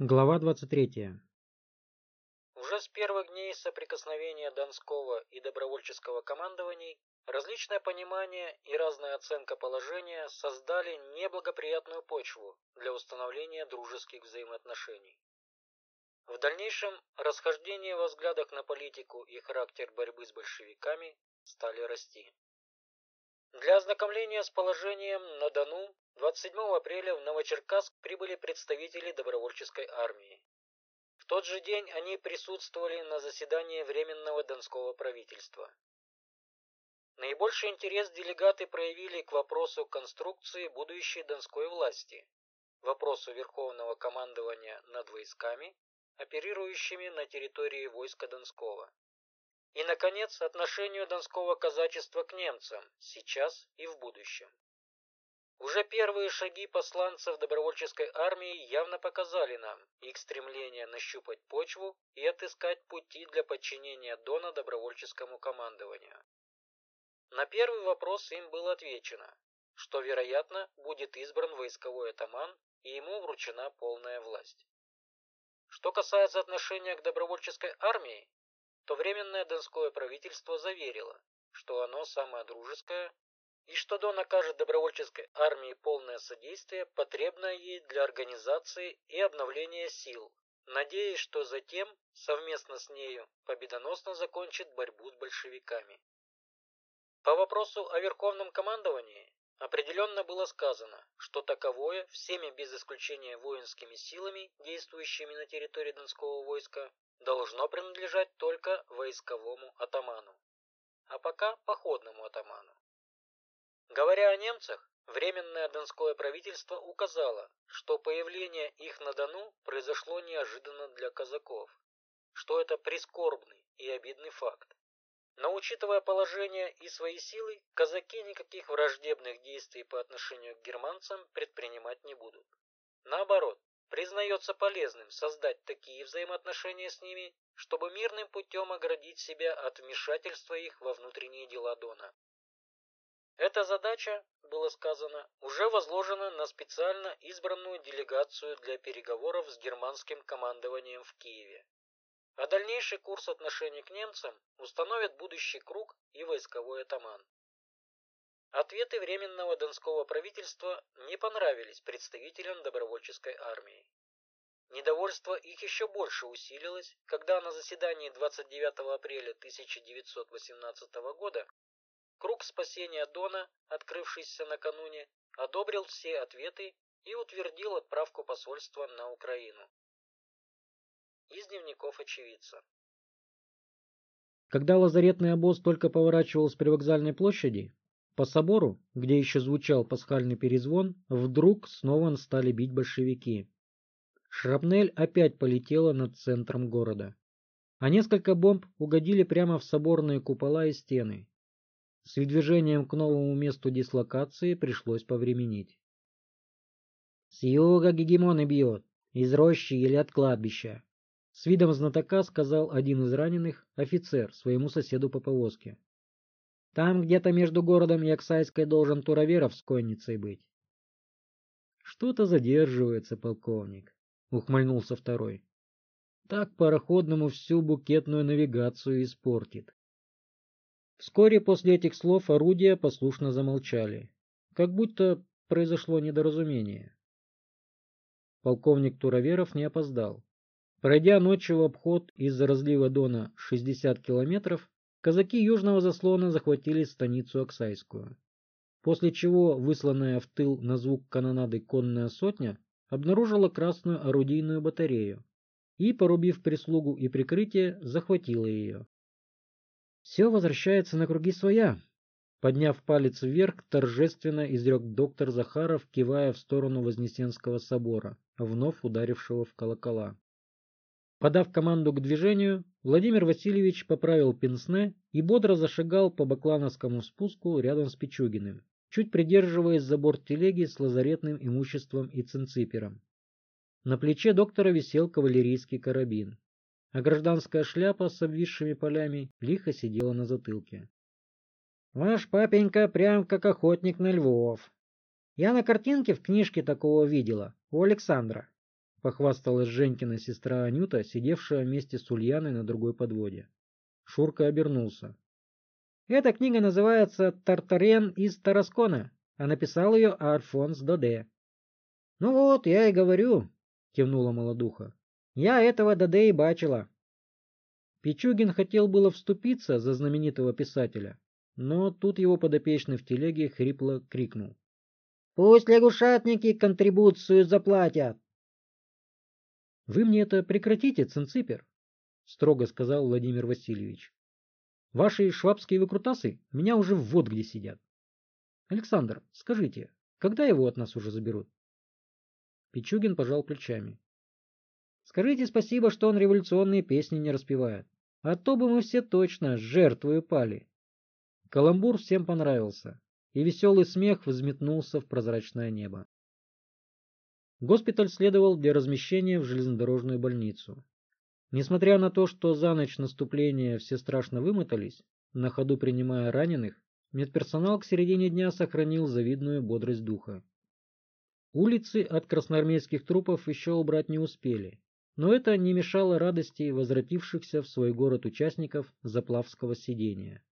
Глава 23. Уже с первых дней соприкосновения Донского и добровольческого командований различное понимание и разная оценка положения создали неблагоприятную почву для установления дружеских взаимоотношений. В дальнейшем расхождения во взглядах на политику и характер борьбы с большевиками стали расти. Для ознакомления с положением на Дону 27 апреля в Новочеркасск прибыли представители добровольческой армии. В тот же день они присутствовали на заседании Временного Донского правительства. Наибольший интерес делегаты проявили к вопросу конструкции будущей Донской власти, вопросу Верховного командования над войсками, оперирующими на территории войска Донского. И, наконец, отношению Донского казачества к немцам сейчас и в будущем. Уже первые шаги посланцев добровольческой армии явно показали нам их стремление нащупать почву и отыскать пути для подчинения Дона добровольческому командованию. На первый вопрос им было отвечено, что, вероятно, будет избран войсковой атаман и ему вручена полная власть. Что касается отношения к добровольческой армии, то Временное Донское правительство заверило, что оно самое дружеское и что Дон окажет добровольческой армии полное содействие, потребное ей для организации и обновления сил, надеясь, что затем, совместно с нею, победоносно закончит борьбу с большевиками. По вопросу о Верховном командовании определенно было сказано, что таковое всеми без исключения воинскими силами, действующими на территории Донского войска, должно принадлежать только войсковому атаману, а пока походному атаману. Говоря о немцах, Временное Донское правительство указало, что появление их на Дону произошло неожиданно для казаков, что это прискорбный и обидный факт. Но учитывая положение и свои силы, казаки никаких враждебных действий по отношению к германцам предпринимать не будут. Наоборот, признается полезным создать такие взаимоотношения с ними, чтобы мирным путем оградить себя от вмешательства их во внутренние дела Дона. Эта задача, было сказано, уже возложена на специально избранную делегацию для переговоров с германским командованием в Киеве. А дальнейший курс отношений к немцам установит будущий круг и войсковой атаман. Ответы Временного Донского правительства не понравились представителям добровольческой армии. Недовольство их еще больше усилилось, когда на заседании 29 апреля 1918 года Круг спасения Дона, открывшийся накануне, одобрил все ответы и утвердил отправку посольства на Украину. Из дневников очевидца. Когда лазаретный обоз только поворачивал с привокзальной площади, по собору, где еще звучал пасхальный перезвон, вдруг снова стали бить большевики. Шрапнель опять полетела над центром города. А несколько бомб угодили прямо в соборные купола и стены. С выдвижением к новому месту дислокации пришлось повременить. «С юга гегемоны бьет, из рощи или от кладбища», — с видом знатока сказал один из раненых, офицер, своему соседу по повозке. «Там где-то между городом и Оксайской должен Туроверов с конницей быть». «Что-то задерживается, полковник», — ухмыльнулся второй. «Так пароходному всю букетную навигацию испортит». Вскоре после этих слов орудия послушно замолчали, как будто произошло недоразумение. Полковник Туроверов не опоздал. Пройдя ночью в обход из-за разлива Дона 60 километров, казаки южного заслона захватили станицу Оксайскую. После чего высланная в тыл на звук канонады конная сотня обнаружила красную орудийную батарею и, порубив прислугу и прикрытие, захватила ее. Все возвращается на круги своя. Подняв палец вверх, торжественно изрек доктор Захаров, кивая в сторону Вознесенского собора, вновь ударившего в колокола. Подав команду к движению, Владимир Васильевич поправил пенсне и бодро зашагал по баклановскому спуску рядом с Пичугиным, чуть придерживаясь за борт телеги с лазаретным имуществом и цинципером. На плече доктора висел кавалерийский карабин а гражданская шляпа с обвисшими полями лихо сидела на затылке. «Ваш папенька прям как охотник на львов. Я на картинке в книжке такого видела, у Александра. Похвасталась Женькина сестра Анюта, сидевшая вместе с Ульяной на другой подводе. Шурка обернулся. Эта книга называется «Тартарен из Тараскона», а написал ее Альфонс Доде. Ну вот, я и говорю, кивнула молодуха. Я этого Доде и бачила. Пичугин хотел было вступиться за знаменитого писателя, но тут его подопечный в телеге хрипло крикнул. «Пусть лягушатники контрибуцию заплатят!» «Вы мне это прекратите, цинципер!» — строго сказал Владимир Васильевич. «Ваши швабские выкрутасы меня уже вот где сидят. Александр, скажите, когда его от нас уже заберут?» Пичугин пожал плечами. «Скажите спасибо, что он революционные песни не распевает. А то бы мы все точно жертвою пали. Каламбур всем понравился, и веселый смех взметнулся в прозрачное небо. Госпиталь следовал для размещения в железнодорожную больницу. Несмотря на то, что за ночь наступления все страшно вымотались, на ходу принимая раненых, медперсонал к середине дня сохранил завидную бодрость духа. Улицы от красноармейских трупов еще убрать не успели, но это не мешало радости возвратившихся в свой город участников заплавского сидения.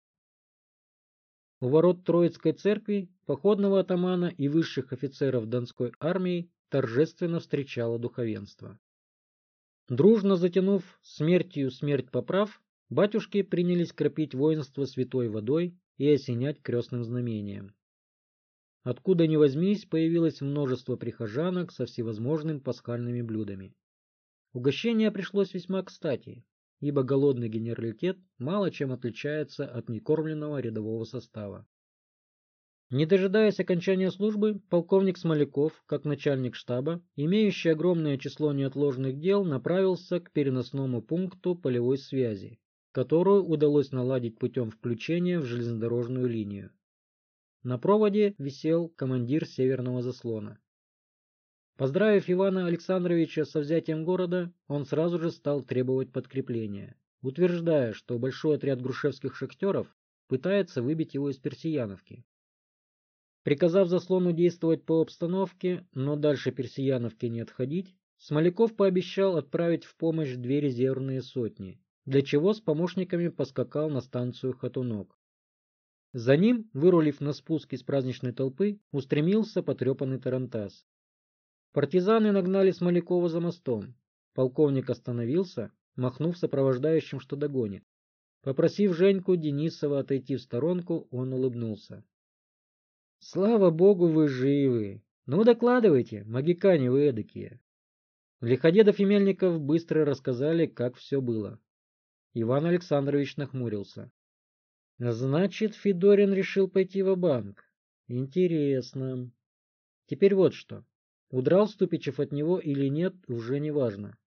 У ворот Троицкой церкви походного атамана и высших офицеров Донской армии торжественно встречало духовенство. Дружно затянув смертью смерть поправ, батюшки принялись кропить воинство святой водой и осенять крестным знамением. Откуда ни возьмись, появилось множество прихожанок со всевозможными пасхальными блюдами. Угощение пришлось весьма кстати, ибо голодный генералитет мало чем отличается от некормленного рядового состава. Не дожидаясь окончания службы, полковник Смоляков, как начальник штаба, имеющий огромное число неотложных дел, направился к переносному пункту полевой связи, которую удалось наладить путем включения в железнодорожную линию. На проводе висел командир северного заслона. Поздравив Ивана Александровича со взятием города, он сразу же стал требовать подкрепления, утверждая, что большой отряд грушевских шахтеров пытается выбить его из Персияновки. Приказав заслону действовать по обстановке, но дальше Персияновки не отходить, Смоляков пообещал отправить в помощь две резервные сотни, для чего с помощниками поскакал на станцию Хатунок. За ним, вырулив на спуск из праздничной толпы, устремился потрепанный тарантас. Партизаны нагнали Смолякова за мостом. Полковник остановился, махнув сопровождающим, что догонит. Попросив Женьку Денисова отойти в сторонку, он улыбнулся. — Слава богу, вы живы! Ну, докладывайте, магикане вы эдакие. Лиходедов и Мельников быстро рассказали, как все было. Иван Александрович нахмурился. — Значит, Федорин решил пойти в банк Интересно. Теперь вот что. Удрал Ступичев от него или нет, уже не важно.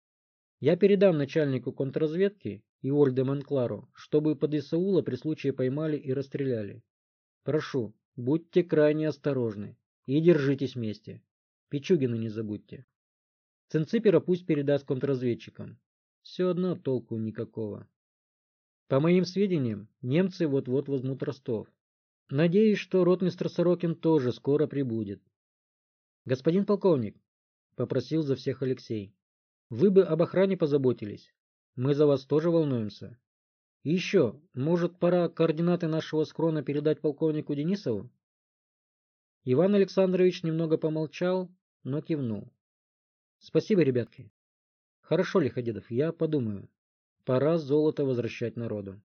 Я передам начальнику контрразведки и Ольде Монклару, чтобы под Исаула при случае поймали и расстреляли. Прошу, будьте крайне осторожны и держитесь вместе. Пичугина не забудьте. Цинципера пусть передаст контрразведчикам. Все одно толку никакого. По моим сведениям, немцы вот-вот возьмут Ростов. Надеюсь, что ротмистр Сорокин тоже скоро прибудет. Господин полковник, попросил за всех Алексей. Вы бы об охране позаботились. Мы за вас тоже волнуемся. Еще, может, пора координаты нашего скрона передать полковнику Денисову? Иван Александрович немного помолчал, но кивнул. Спасибо, ребятки. Хорошо, Лиходедов, я подумаю. Пора золото возвращать народу.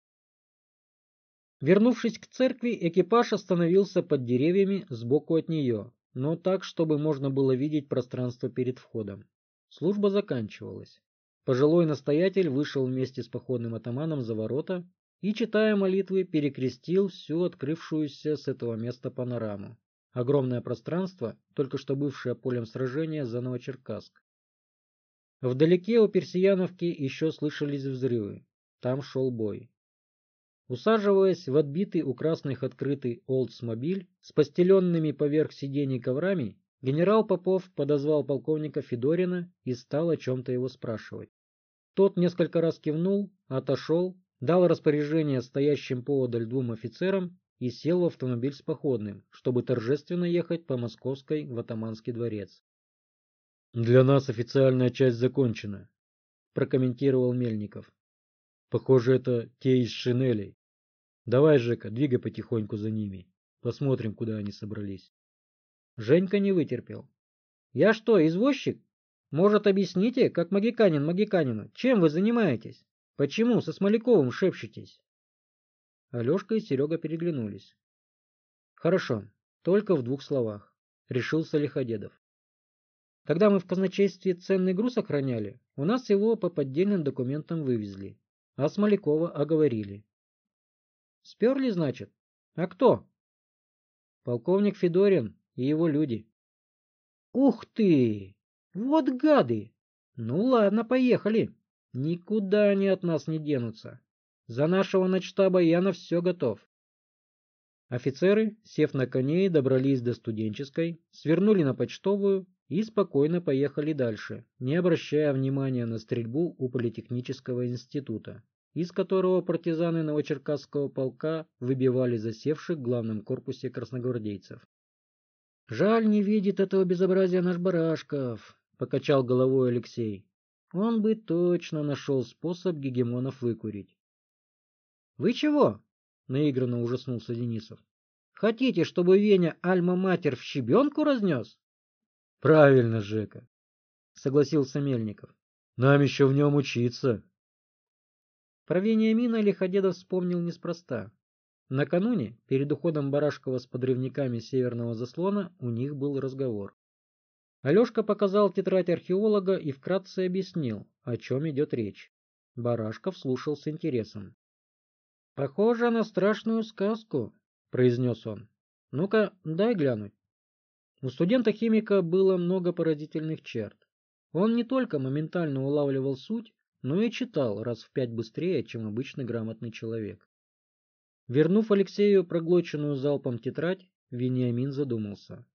Вернувшись к церкви, экипаж остановился под деревьями сбоку от нее, но так, чтобы можно было видеть пространство перед входом. Служба заканчивалась. Пожилой настоятель вышел вместе с походным атаманом за ворота и, читая молитвы, перекрестил всю открывшуюся с этого места панораму. Огромное пространство, только что бывшее полем сражения за Новочеркасск. Вдалеке у Персияновки еще слышались взрывы. Там шел бой. Усаживаясь в отбитый у красных открытый Олдсмобиль с постеленными поверх сидений коврами, генерал Попов подозвал полковника Федорина и стал о чем-то его спрашивать. Тот несколько раз кивнул, отошел, дал распоряжение стоящим поодаль двум офицерам и сел в автомобиль с походным, чтобы торжественно ехать по Московской в Атаманский дворец. Для нас официальная часть закончена, прокомментировал Мельников. Похоже, это те из шинелей. Давай, Жека, двигай потихоньку за ними. Посмотрим, куда они собрались. Женька не вытерпел. Я что, извозчик? Может, объясните, как магиканин магиканину, чем вы занимаетесь? Почему со Смоляковым шепчетесь? Алешка и Серега переглянулись. Хорошо, только в двух словах, решился Лиходедов. Когда мы в казначействе ценный груз охраняли, у нас его по поддельным документам вывезли, а Смолякова оговорили. Сперли, значит? А кто? Полковник Федорин и его люди. Ух ты! Вот гады! Ну ладно, поехали. Никуда они от нас не денутся. За нашего начтаба я на все готов. Офицеры, сев на коней, добрались до студенческой, свернули на почтовую и спокойно поехали дальше, не обращая внимания на стрельбу у Политехнического института, из которого партизаны Новочеркасского полка выбивали засевших в главном корпусе красногвардейцев. «Жаль, не видит этого безобразия наш Барашков», — покачал головой Алексей. «Он бы точно нашел способ гегемонов выкурить». «Вы чего?» — наигранно ужаснулся Денисов. «Хотите, чтобы Веня Альма-Матер в щебенку разнес?» «Правильно, Жека», — согласился Мельников. «Нам еще в нем учиться». Про Вениамина Лиходедов вспомнил неспроста. Накануне, перед уходом Барашкова с подрывниками северного заслона, у них был разговор. Алешка показал тетрадь археолога и вкратце объяснил, о чем идет речь. Барашков слушал с интересом. «Похоже на страшную сказку», — произнес он. «Ну-ка, дай глянуть». У студента-химика было много поразительных черт. Он не только моментально улавливал суть, но и читал раз в пять быстрее, чем обычный грамотный человек. Вернув Алексею проглоченную залпом тетрадь, Вениамин задумался.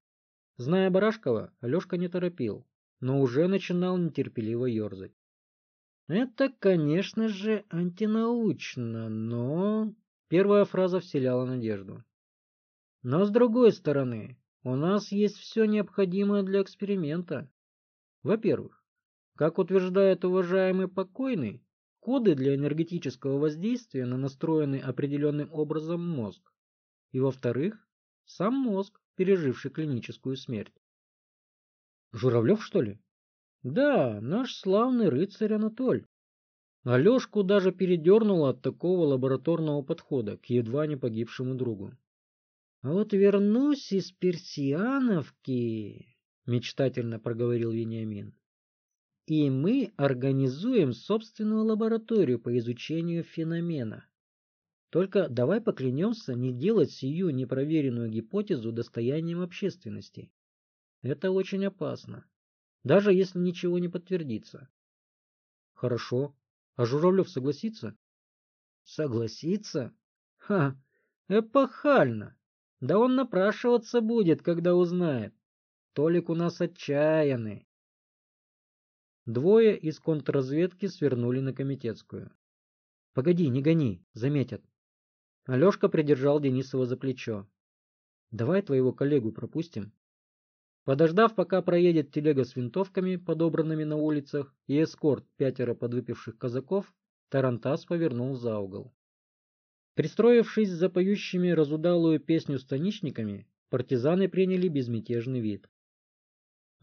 Зная Барашкова, Алешка не торопил, но уже начинал нетерпеливо ерзать. Это, конечно же, антинаучно, но... Первая фраза вселяла надежду. Но с другой стороны, у нас есть все необходимое для эксперимента. Во-первых, как утверждает уважаемый покойный, коды для энергетического воздействия на настроенный определенным образом мозг. И во-вторых, сам мозг, переживший клиническую смерть. Журавлев, что ли? Да, наш славный рыцарь Анатоль. Алешку даже передернуло от такого лабораторного подхода к едва не погибшему другу. А вот вернусь из Персиановки, мечтательно проговорил Вениамин и мы организуем собственную лабораторию по изучению феномена. Только давай поклянемся не делать сию непроверенную гипотезу достоянием общественности. Это очень опасно, даже если ничего не подтвердится. Хорошо. А Журавлев согласится? Согласится? Ха, эпохально. Да он напрашиваться будет, когда узнает. Толик у нас отчаянный. Двое из контрразведки свернули на Комитетскую. — Погоди, не гони, заметят. Алешка придержал Денисова за плечо. — Давай твоего коллегу пропустим. Подождав, пока проедет телега с винтовками, подобранными на улицах, и эскорт пятеро подвыпивших казаков, Тарантас повернул за угол. Пристроившись за поющими разудалую песню станичниками, партизаны приняли безмятежный вид.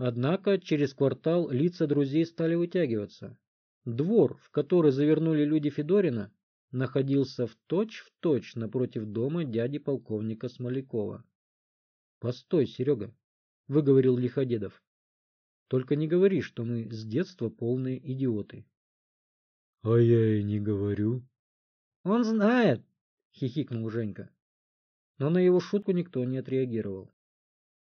Однако через квартал лица друзей стали вытягиваться. Двор, в который завернули люди Федорина, находился в точь-в-точь напротив дома дяди полковника Смолякова. — Постой, Серега, — выговорил Лиходедов. — Только не говори, что мы с детства полные идиоты. — А я и не говорю. — Он знает, — хихикнул Женька. Но на его шутку никто не отреагировал.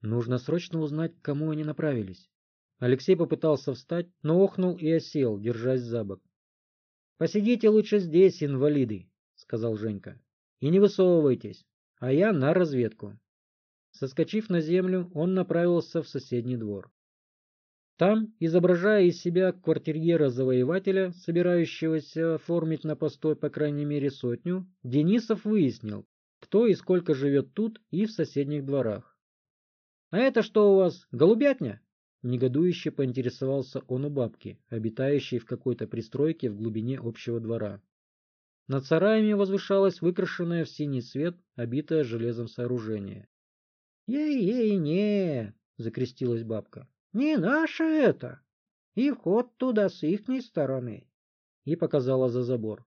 Нужно срочно узнать, к кому они направились. Алексей попытался встать, но охнул и осел, держась за бок. — Посидите лучше здесь, инвалиды, — сказал Женька. — И не высовывайтесь, а я на разведку. Соскочив на землю, он направился в соседний двор. Там, изображая из себя квартирьера-завоевателя, собирающегося оформить на постой по крайней мере сотню, Денисов выяснил, кто и сколько живет тут и в соседних дворах. А это что у вас, голубятня? Негодующе поинтересовался он у бабки, обитающей в какой-то пристройке в глубине общего двора. Над сараями возвышалось выкрашенное в синий цвет, обитое железом сооружение. «Ей-ей-не!» — закрестилась бабка. «Не наше это! И вход туда с ихней стороны!» И показала за забор.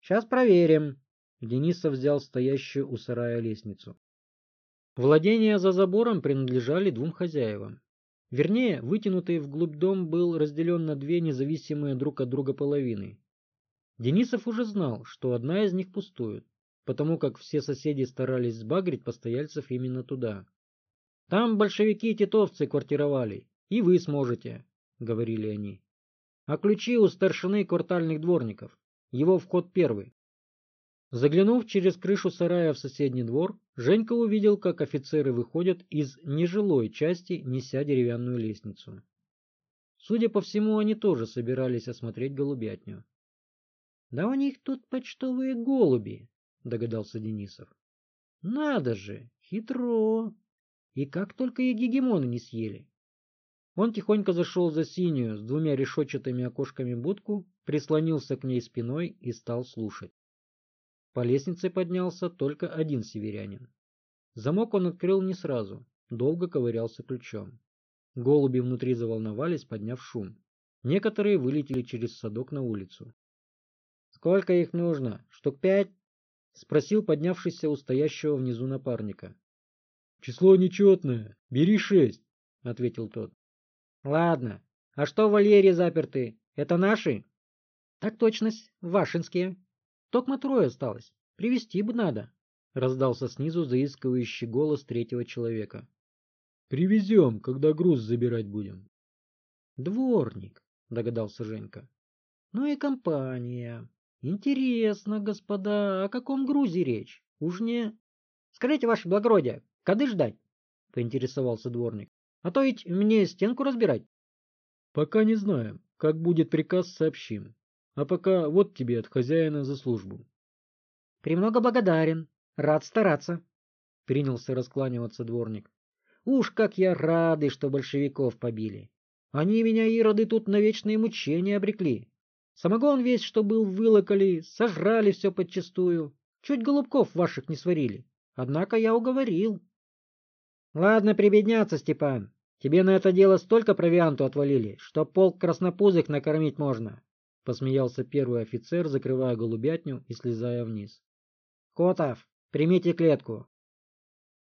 «Сейчас проверим!» Денисов взял стоящую у сарая лестницу. Владения за забором принадлежали двум хозяевам. Вернее, вытянутый вглубь дом был разделен на две независимые друг от друга половины. Денисов уже знал, что одна из них пустует, потому как все соседи старались сбагрить постояльцев именно туда. «Там большевики и титовцы квартировали, и вы сможете», — говорили они. «А ключи у старшины квартальных дворников. Его вход первый». Заглянув через крышу сарая в соседний двор, Женька увидел, как офицеры выходят из нежилой части, неся деревянную лестницу. Судя по всему, они тоже собирались осмотреть голубятню. — Да у них тут почтовые голуби, — догадался Денисов. — Надо же, хитро. И как только и гегемоны не съели. Он тихонько зашел за синюю с двумя решетчатыми окошками будку, прислонился к ней спиной и стал слушать. По лестнице поднялся только один северянин. Замок он открыл не сразу, долго ковырялся ключом. Голуби внутри заволновались, подняв шум. Некоторые вылетели через садок на улицу. — Сколько их нужно? Штук пять? — спросил поднявшийся у стоящего внизу напарника. — Число нечетное. Бери шесть, — ответил тот. — Ладно. А что в вольере заперты? Это наши? — Так точность. Вашинские. Токма трое осталось. Привести бы надо. Раздался снизу заискивающий голос третьего человека. Привезем, когда груз забирать будем. Дворник, догадался Женька. Ну и компания. Интересно, господа, о каком грузе речь? Уж не... Скажите, ваше благородие, кады ждать? Поинтересовался дворник. А то ведь мне стенку разбирать. Пока не знаем. Как будет приказ, сообщим. А пока вот тебе от хозяина за службу. — Премного благодарен. Рад стараться. Принялся раскланиваться дворник. Уж как я рады, что большевиков побили. Они меня, ироды, тут на вечные мучения обрекли. Самогон весь, что был, вылокали, сожрали все подчистую. Чуть голубков ваших не сварили. Однако я уговорил. — Ладно прибедняться, Степан. Тебе на это дело столько провианту отвалили, что полк краснопузых накормить можно. Посмеялся первый офицер, закрывая голубятню и слезая вниз. «Котов, примите клетку!»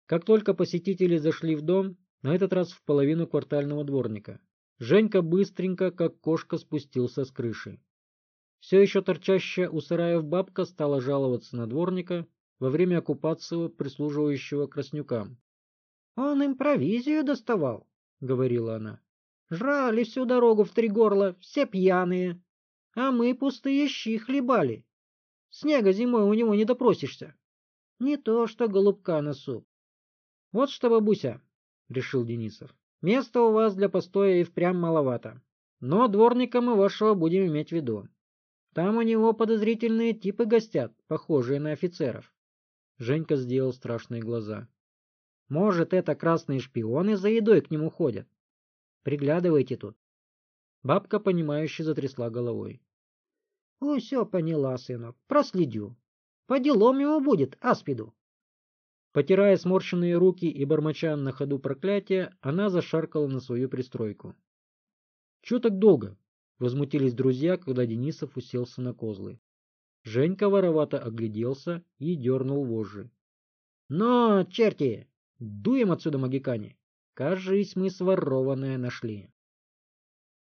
Как только посетители зашли в дом, на этот раз в половину квартального дворника, Женька быстренько, как кошка, спустился с крыши. Все еще торчащая у сараев бабка стала жаловаться на дворника во время оккупации прислуживающего краснюкам. — Он им провизию доставал, — говорила она. — Жрали всю дорогу в три горла, все пьяные а мы пустые щи хлебали. Снега зимой у него не допросишься. Не то что голубка на суп. Вот что, бабуся, — решил Денисов, — места у вас для постоя и впрямь маловато. Но дворника мы вашего будем иметь в виду. Там у него подозрительные типы гостят, похожие на офицеров. Женька сделал страшные глаза. Может, это красные шпионы за едой к нему ходят? Приглядывайте тут. Бабка, понимающе затрясла головой. — Все поняла, сынок, проследю. По делам ему будет, аспиду. Потирая сморщенные руки и бормоча на ходу проклятия, она зашаркала на свою пристройку. — Чего так долго? — возмутились друзья, когда Денисов уселся на козлы. Женька воровато огляделся и дернул вожжи. — Но, черти, дуем отсюда, магикане! Кажись, мы сворованное нашли.